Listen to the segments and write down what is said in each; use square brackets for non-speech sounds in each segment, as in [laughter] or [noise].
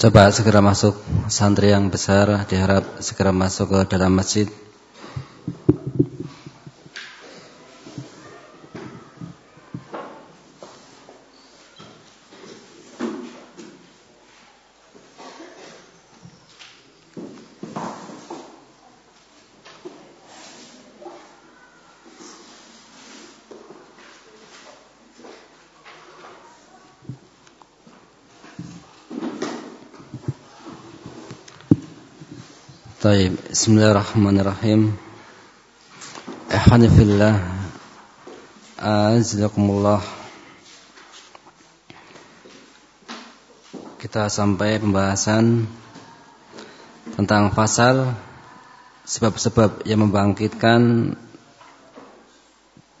Coba segera masuk santri yang besar diharap segera masuk ke dalam masjid. طيب بسم الله الرحمن الرحيم إخواني في الله أعزكم الله kita sampai pembahasan tentang pasal sebab-sebab yang membangkitkan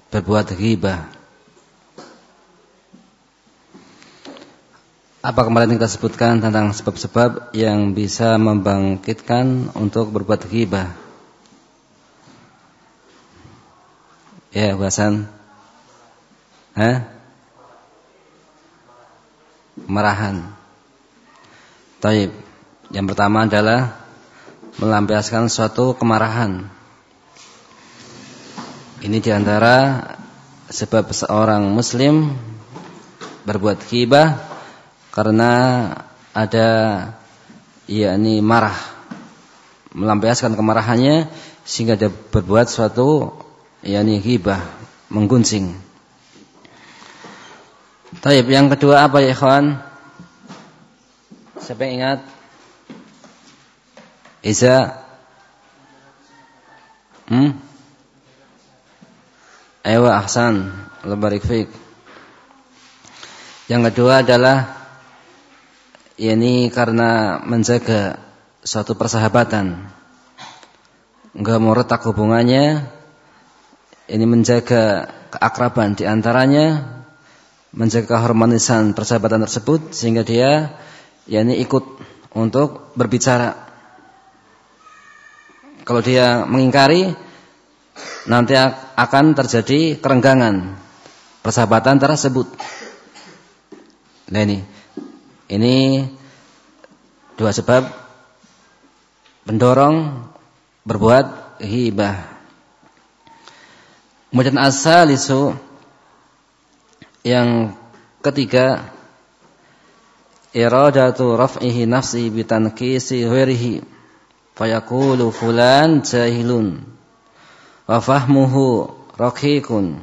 berbuat ghibah Apa kemarin kita sebutkan tentang sebab-sebab yang bisa membangkitkan untuk berbuat ghibah? Ya, bahasan. Hah? Marahan. Taib. Yang pertama adalah melampiaskan suatu kemarahan. Ini di antara sebab seorang muslim berbuat ghibah karena ada yakni marah melampiaskan kemarahannya sehingga dia berbuat suatu yakni ghibah mengguncing. Taib yang kedua apa ya kawan? Siapa yang ingat? Iza Hmm? Ayo ahsan, lebarik fik. Yang kedua adalah ini karena menjaga suatu persahabatan. Enggak mau retak hubungannya. Ini menjaga keakraban di antaranya, menjaga keharmonisan persahabatan tersebut sehingga dia yakni ikut untuk berbicara. Kalau dia mengingkari nanti akan terjadi kerenggangan persahabatan tersebut. Nah ini ini dua sebab pendorong berbuat hibah. Kemudian asalisu yang ketiga iradatu raf'ihi nafsi bitankisi ghairihi fayaqulu fulan jahilun wa fahmuhu raqiqun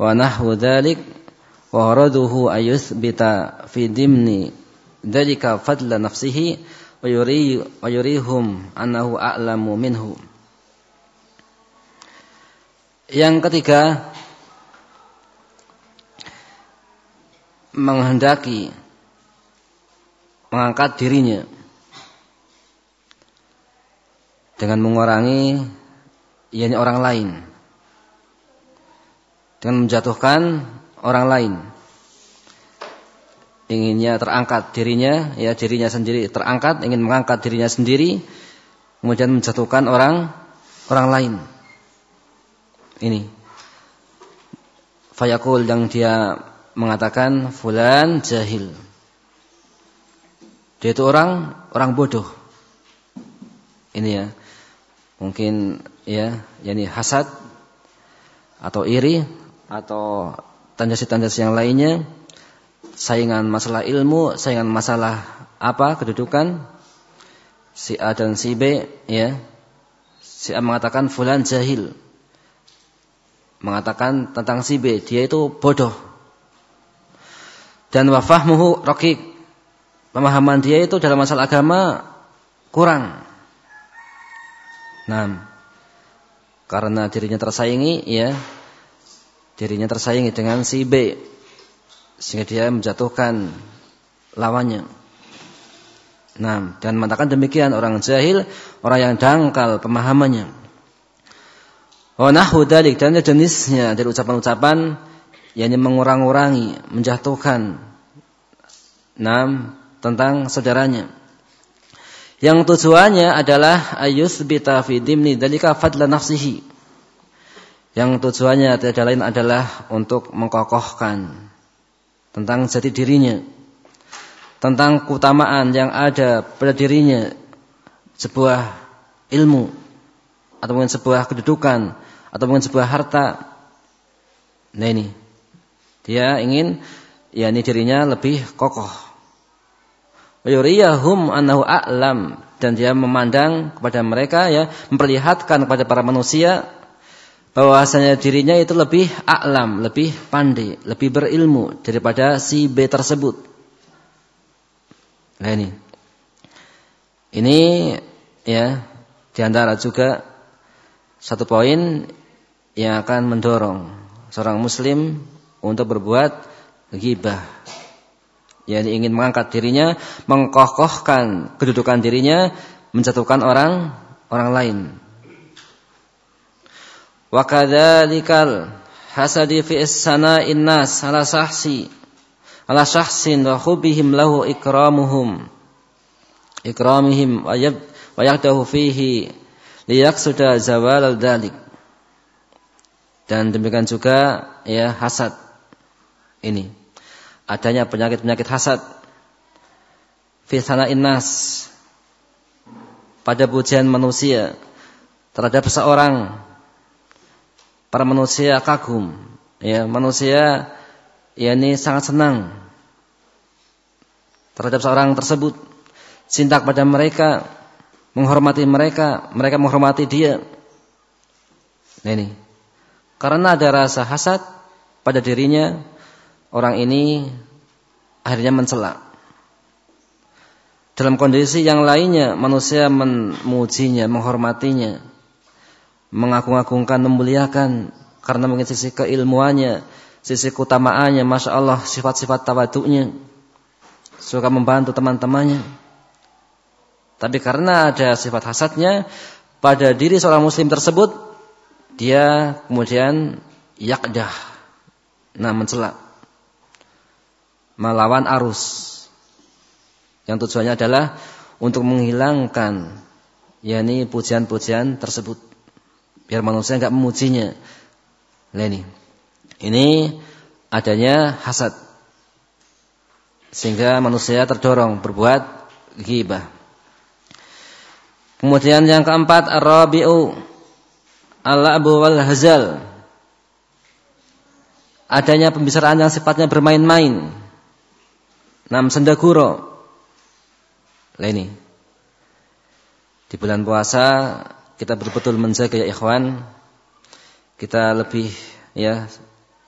wa nahwu dhalik wa raduhu ayuthbita fi dimni dalika fadla nafsihi wa yuri wa yurihum annahu yang ketiga menghendaki mengangkat dirinya dengan mengurangi yakni orang lain. Dengan menjatuhkan orang lain. Inginnya terangkat dirinya, ya dirinya sendiri terangkat, ingin mengangkat dirinya sendiri, kemudian menjatuhkan orang orang lain. Ini. Fayakul yang dia mengatakan fulan jahil. Dia itu orang orang bodoh. Ini ya. Mungkin ya, yakni hasad atau iri atau tanda-tanda yang lainnya, saingan masalah ilmu, saingan masalah apa kedudukan si A dan si B, ya. Si A mengatakan fulan jahil. Mengatakan tentang si B, dia itu bodoh. Dan wafahmuhu rokik. Pemahaman dia itu dalam masalah agama kurang. Nah, karena dirinya tersaingi, ya, dirinya tersaingi dengan si B sehingga dia menjatuhkan lawannya. Nah, dan mengatakan demikian orang jahil, orang yang dangkal pemahamannya. Oh nahwu dalik dan jenisnya dari ucapan-ucapan yang mengurang-urangi, menjatuhkan nam tentang saudaranya. Yang tujuannya adalah ayus bita fi dalika fadla nafsihi yang tujuannya tidak lain adalah untuk mengkokohkan tentang jati dirinya tentang keutamaan yang ada pada dirinya sebuah ilmu atau mungkin sebuah kedudukan atau mungkin sebuah harta. Nah ini dia ingin ya ini dirinya lebih kokoh. Wayuriyahum annahu a'lam dan dia memandang kepada mereka ya memperlihatkan kepada para manusia bahwasanya dirinya itu lebih a'lam, lebih pandai, lebih berilmu daripada si B tersebut. Nah ini. Ini ya di antara juga satu poin yang akan mendorong seorang muslim untuk berbuat ghibah. Yang ingin mengangkat dirinya, mengkokohkan kedudukan dirinya, menjatuhkan orang orang lain. Wa kadzalikal hasadi fi sana'in nas ala sahsi ala syahsin wa hubihim lahu ikramuhum ikramihim wa yab wa yaqdahu fihi liyaqsuda zawal al dalik dan demikian juga ya hasad ini. Adanya penyakit-penyakit hasad fi sana'in nas pada pujian manusia terhadap seorang para manusia kagum ya manusia yakni sangat senang terhadap seorang tersebut, cinta kepada mereka, menghormati mereka, mereka menghormati dia. Nah ini, karena ada rasa hasad pada dirinya, orang ini akhirnya mencela. Dalam kondisi yang lainnya, manusia memujinya, menghormatinya, mengagung-agungkan, memuliakan, karena mungkin sisi keilmuannya, sisi keutamaannya, masya Allah, sifat-sifat tawaduknya, suka membantu teman-temannya. Tapi karena ada sifat hasadnya pada diri seorang muslim tersebut, dia kemudian yakdah, nah mencela, melawan arus. Yang tujuannya adalah untuk menghilangkan yakni pujian-pujian tersebut biar manusia enggak memujinya. Nah ini. Ini adanya hasad. Sehingga manusia terdorong berbuat ghibah. Kemudian yang keempat ar-rabi'u al-abu wal hazal. Adanya pembicaraan yang sifatnya bermain-main. Nam sendaguro. Lah ini. Di bulan puasa kita betul-betul menjaga ya ikhwan. Kita lebih ya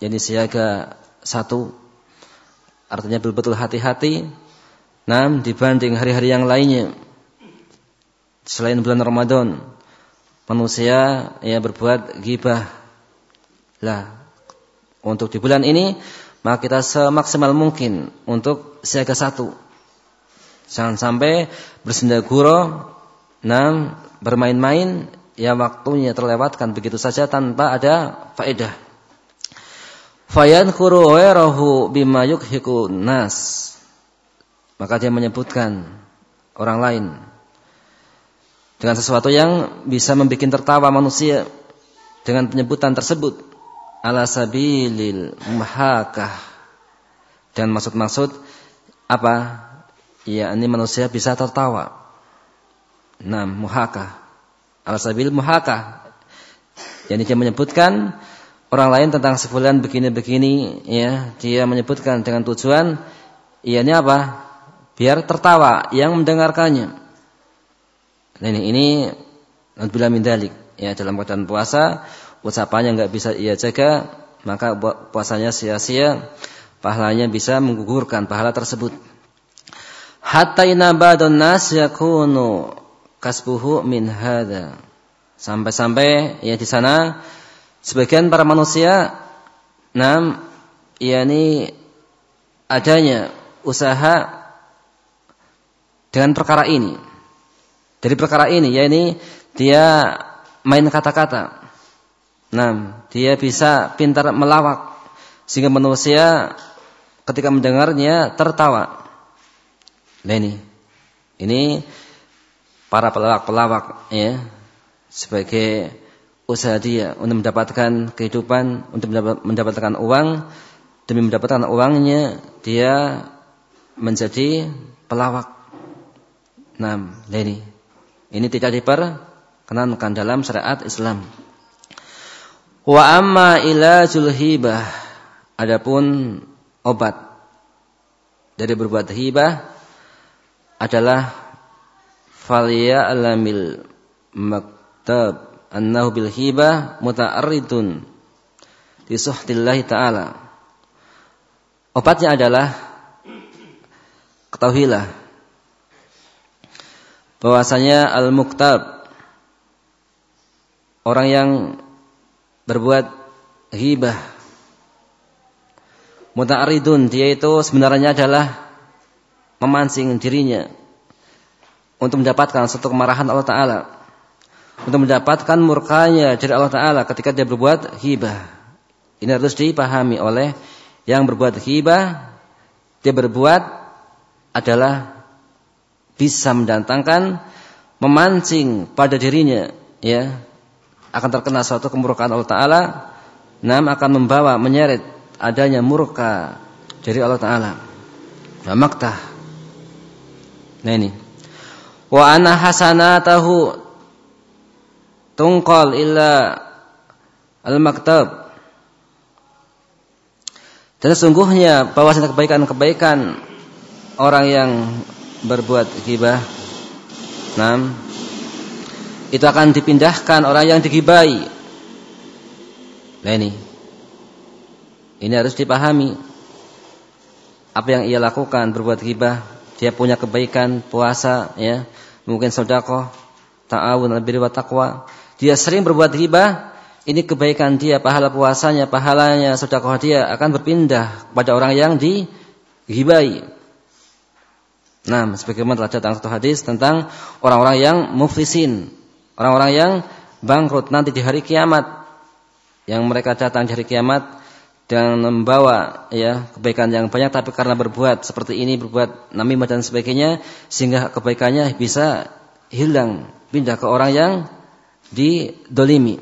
jadi siaga satu. Artinya betul-betul hati-hati. Enam dibanding hari-hari yang lainnya. Selain bulan Ramadan manusia ya berbuat gibah lah untuk di bulan ini maka kita semaksimal mungkin untuk siaga satu. Jangan sampai bersendaguro enam bermain-main ya waktunya terlewatkan begitu saja tanpa ada faedah. Fayankhuru ghairahu bima yukhiku nas. Maka dia menyebutkan orang lain dengan sesuatu yang bisa membuat tertawa manusia dengan penyebutan tersebut. Ala sabilil mahakah. Dan maksud-maksud apa? Ya ini manusia bisa tertawa nah muhakah ala sabil muhakah jadi dia menyebutkan orang lain tentang sebulan begini-begini ya dia menyebutkan dengan tujuan ini apa? Biar tertawa yang mendengarkannya. Nah, ini ini bila mindalik ya dalam keadaan puasa ucapannya nggak bisa ia jaga maka puasanya sia-sia pahalanya bisa menggugurkan pahala tersebut. Hatta inabadun nas yakunu kasbuhu min hada sampai-sampai ya di sana sebagian para manusia nam yakni adanya usaha dengan perkara ini. Dari perkara ini yakni dia main kata-kata. Nah, dia bisa pintar melawak sehingga manusia ketika mendengarnya tertawa. Nah ini, ini para pelawak-pelawak ya sebagai usaha dia untuk mendapatkan kehidupan, untuk mendapatkan uang, demi mendapatkan uangnya dia menjadi pelawak. Nah, ini ini tidak diperkenankan dalam syariat Islam. Wa amma ilajul hibah adapun obat dari berbuat hibah adalah faliya alamil maktab annahu bil hibah muta'arridun di suhtillahi ta'ala. Obatnya adalah ketahuilah bahwasanya al-muktab orang yang berbuat hibah muta'aridun dia itu sebenarnya adalah memancing dirinya untuk mendapatkan satu kemarahan Allah Ta'ala. Untuk mendapatkan murkanya dari Allah Ta'ala ketika dia berbuat hibah. Ini harus dipahami oleh yang berbuat hibah dia berbuat adalah bisa mendatangkan memancing pada dirinya ya. Akan terkena suatu kemurkaan Allah Ta'ala Nam akan membawa menyeret adanya murka dari Allah Ta'ala. Wa maktah. Nah ini Wa ana hasanatahu Tungkol illa Al-maktab Dan sesungguhnya bahwasanya kebaikan-kebaikan Orang yang berbuat ghibah Nam itu akan dipindahkan orang yang digibai. Nah ini. Ini harus dipahami. Apa yang ia lakukan berbuat ghibah, dia punya kebaikan, puasa, ya, mungkin sedekah, ta'awun albirri wa taqwa. Dia sering berbuat ghibah, ini kebaikan dia, pahala puasanya, pahalanya, sedekah dia akan berpindah kepada orang yang digibai. Nah, sebagaimana telah datang satu hadis tentang orang-orang yang muflisin, Orang-orang yang bangkrut nanti di hari kiamat yang mereka datang di hari kiamat dan membawa ya kebaikan yang banyak tapi karena berbuat seperti ini berbuat namimah dan sebagainya sehingga kebaikannya bisa hilang pindah ke orang yang didolimi.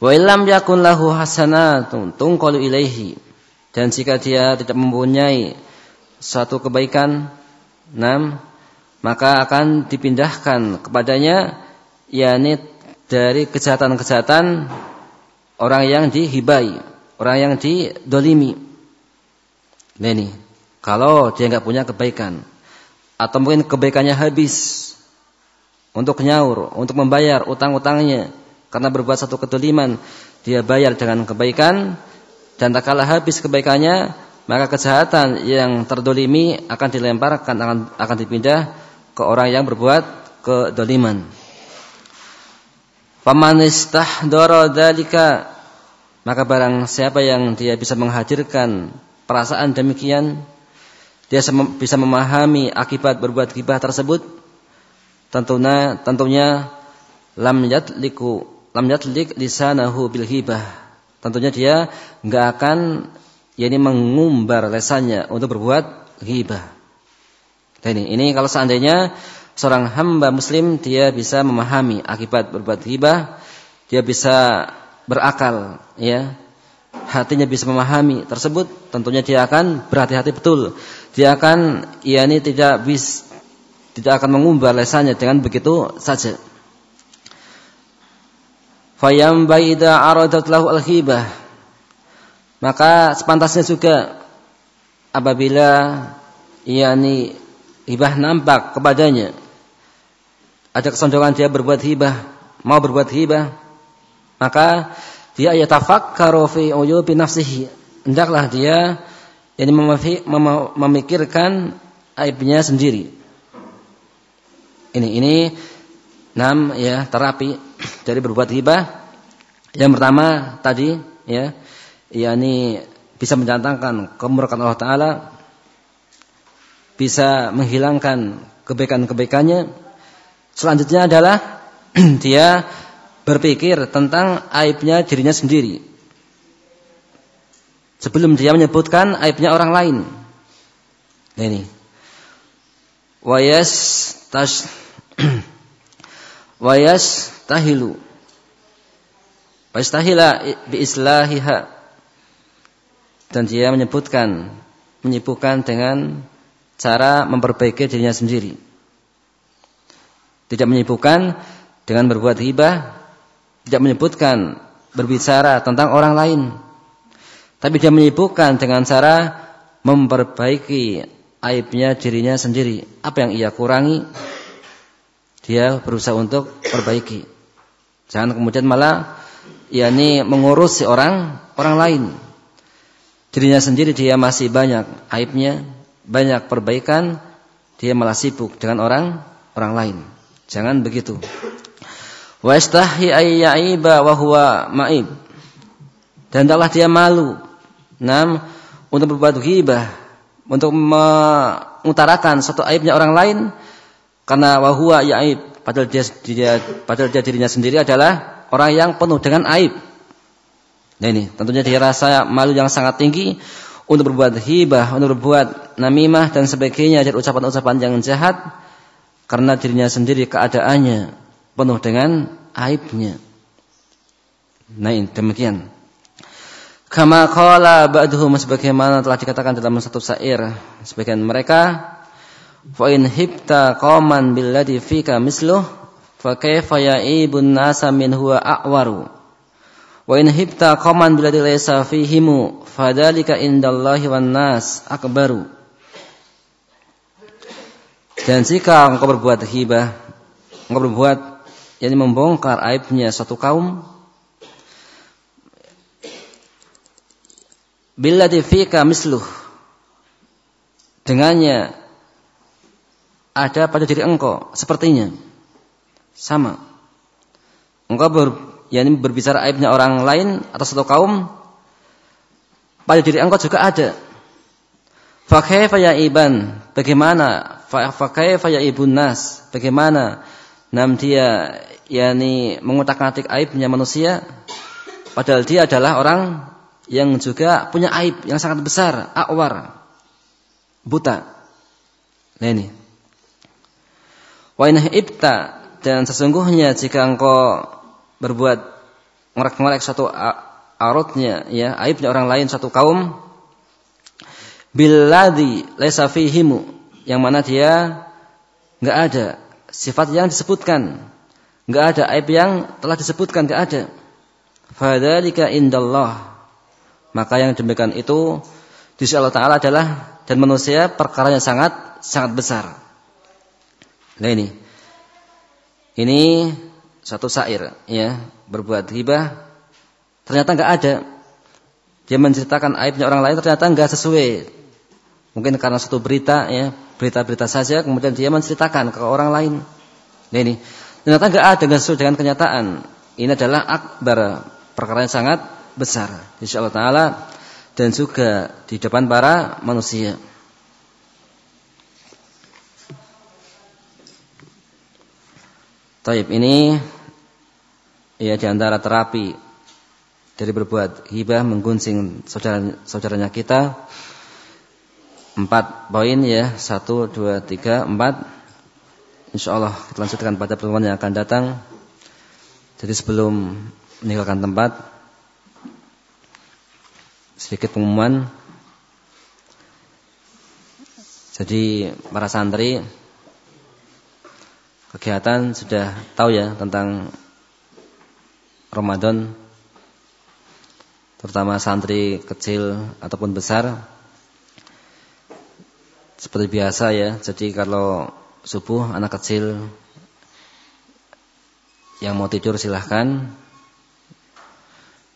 Wa illam yakun lahu hasanatun tunqalu ilaihi. Dan jika dia tidak mempunyai suatu kebaikan enam maka akan dipindahkan kepadanya yakni dari kejahatan-kejahatan orang yang dihibai, orang yang didolimi. Nah ini, kalau dia nggak punya kebaikan atau mungkin kebaikannya habis untuk nyaur, untuk membayar utang-utangnya karena berbuat satu kedoliman, dia bayar dengan kebaikan dan tak kalah habis kebaikannya, maka kejahatan yang terdolimi akan dilemparkan akan akan dipindah ke orang yang berbuat kedoliman. Faman istahdara dalika maka barang siapa yang dia bisa menghadirkan perasaan demikian dia bisa memahami akibat berbuat gibah tersebut tentunya tentunya lam yatliku lam yatlik lisanahu bil hibah tentunya dia enggak akan yakni mengumbar lesannya untuk berbuat ghibah. Ini ini kalau seandainya seorang hamba muslim dia bisa memahami akibat berbuat hibah, dia bisa berakal, ya. Hatinya bisa memahami tersebut, tentunya dia akan berhati-hati betul. Dia akan ini tidak bis tidak akan mengumbar lesannya dengan begitu saja. Fayam baida aradat lahu al-hibah. Maka sepantasnya juga apabila yakni hibah nampak kepadanya ada kesondongan dia berbuat hibah, mau berbuat hibah, maka dia yatafakkaru fi uyubi nafsihi. Hendaklah dia ini memikirkan aibnya sendiri. Ini ini enam ya terapi dari berbuat hibah. Yang pertama tadi ya yakni bisa mendatangkan kemurkaan Allah taala bisa menghilangkan kebaikan-kebaikannya Selanjutnya adalah [clears throat] dia berpikir tentang aibnya dirinya sendiri. Sebelum dia menyebutkan aibnya orang lain. Nah ini. Wayas tas [clears throat] wayas tahilu. Wayas bi islahiha. Dan dia menyebutkan menyibukkan dengan cara memperbaiki dirinya sendiri. Tidak menyibukkan dengan berbuat hibah, tidak menyebutkan berbicara tentang orang lain. Tapi dia menyibukkan dengan cara memperbaiki aibnya dirinya sendiri. Apa yang ia kurangi, dia berusaha untuk perbaiki. Jangan kemudian malah yakni mengurus si orang orang lain. Dirinya sendiri dia masih banyak aibnya, banyak perbaikan, dia malah sibuk dengan orang orang lain. Jangan begitu. Wa ayyaiba wa huwa ma'ib. Dan hendaklah dia malu. Nam untuk berbuat ghibah, untuk mengutarakan satu aibnya orang lain karena wa huwa ya'ib, padahal dia, dia padahal dia dirinya sendiri adalah orang yang penuh dengan aib. Nah ini tentunya dia rasa malu yang sangat tinggi untuk berbuat hibah, untuk berbuat namimah dan sebagainya dari ucapan-ucapan yang jahat karena dirinya sendiri keadaannya penuh dengan aibnya. Nah demikian. Kama qala ba'duhum sebagaimana telah dikatakan dalam satu syair sebagian mereka fa in hibta qauman billadhi fika misluh fa kaifa ya'ibun nasa min huwa a'waru wa in hibta qaman billadhi laysa fihimu fadzalika indallahi wan nas akbaru dan jika engkau berbuat hibah engkau berbuat yakni membongkar aibnya satu kaum billadhi fika misluh dengannya ada pada diri engkau sepertinya sama. Engkau ber, yakni berbicara aibnya orang lain atau satu kaum, pada diri engkau juga ada. Fakaifa ya iban, bagaimana? Fakaifa ya ibun nas, bagaimana? Nam dia yakni mengutak-atik aibnya manusia, padahal dia adalah orang yang juga punya aib yang sangat besar, akwar, buta. Nah ini. Wa ibta dan sesungguhnya jika engkau berbuat ngorek-ngorek satu arutnya, ya, aibnya orang lain satu kaum, biladi laisa fihimu, yang mana dia nggak ada sifat yang disebutkan, nggak ada aib yang telah disebutkan, nggak ada. Fadzalika indallah. Maka yang demikian itu di sisi Allah Taala adalah dan manusia perkara yang sangat sangat besar. Nah ini ini satu syair ya, berbuat hibah ternyata nggak ada. Dia menceritakan aibnya orang lain ternyata nggak sesuai. Mungkin karena satu berita ya, berita-berita saja kemudian dia menceritakan ke orang lain. Nah ini ternyata nggak ada nggak sesuai dengan kenyataan. Ini adalah akbar perkara yang sangat besar. Insyaallah taala dan juga di depan para manusia. Taib ini ya di antara terapi dari berbuat hibah menggunjing saudara saudaranya kita empat poin ya satu dua tiga empat Insya Allah kita lanjutkan pada pertemuan yang akan datang. Jadi sebelum meninggalkan tempat sedikit pengumuman. Jadi para santri kegiatan sudah tahu ya tentang Ramadan terutama santri kecil ataupun besar. Seperti biasa ya jadi kalau subuh anak kecil yang mau tidur silahkan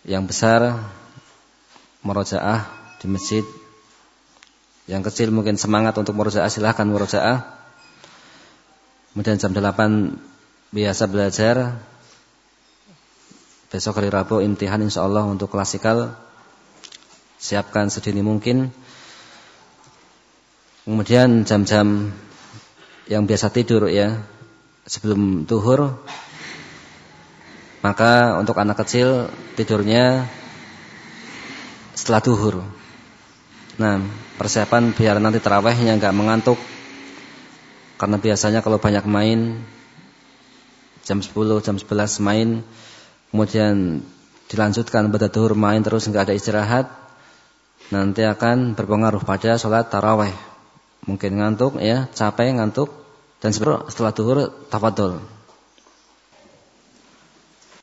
yang besar merojaah di masjid yang kecil mungkin semangat untuk merojaah silahkan merojaah Kemudian jam 8 biasa belajar. Besok hari Rabu imtihan insya Allah untuk klasikal. Siapkan sedini mungkin. Kemudian jam-jam yang biasa tidur ya sebelum tuhur maka untuk anak kecil tidurnya setelah tuhur. Nah, persiapan biar nanti terawihnya nggak mengantuk karena biasanya kalau banyak main jam 10, jam 11 main, kemudian dilanjutkan pada duhur main terus nggak ada istirahat, nanti akan berpengaruh pada sholat taraweh. Mungkin ngantuk ya, capek ngantuk dan setelah duhur tafadhol.